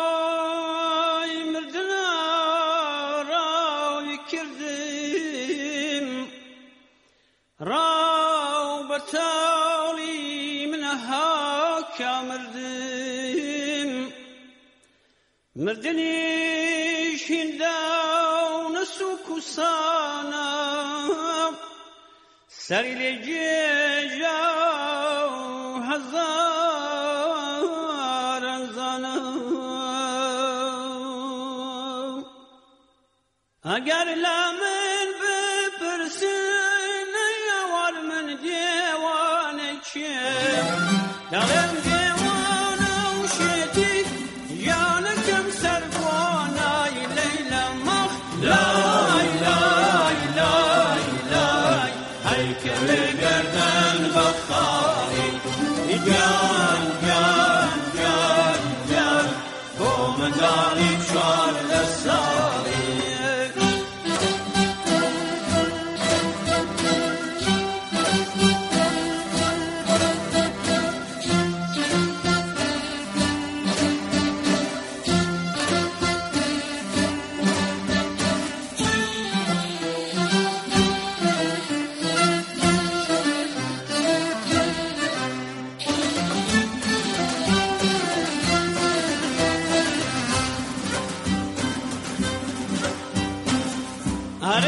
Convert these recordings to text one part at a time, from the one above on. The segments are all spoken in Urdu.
وهراي مردنا راوي كردم راو بتاولي من هاكا مردم مردني شنداو نسوك سانا سري لجيجاو هزار اگر لامن بپرسن یوار من جوان چه دلم جوان و شدید یانکم سرگوان ای لیل مخ لای لای لای لای ای کمی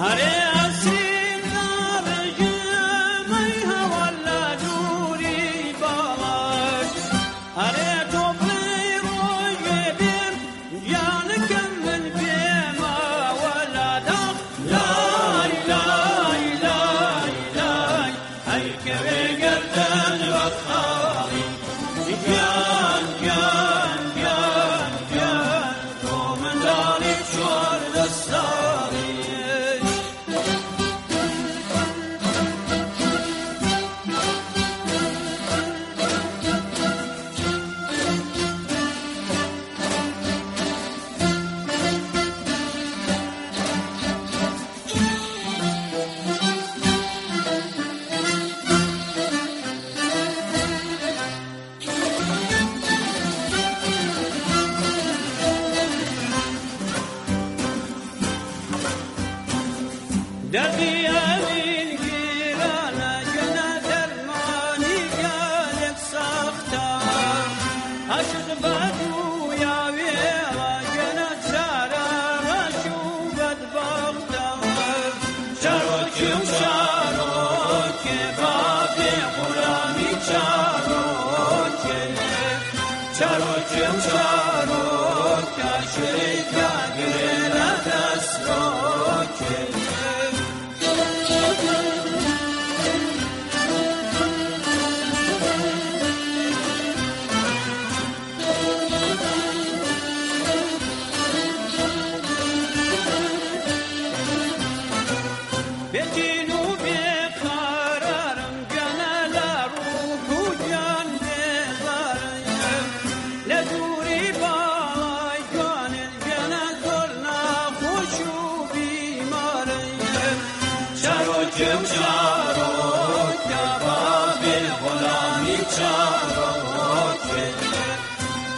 ہر آشی مہ والا ڈوری بابا ہرے ڈو پی وغیرہ جیان گندن پیما والا دام لائی لائی لائی لائی۔ کے گند چمار کے باتے ہمارا بھی چار چار چم سارے جگہ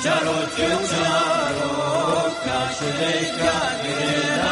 چارو چارو کاش دیکھا گیا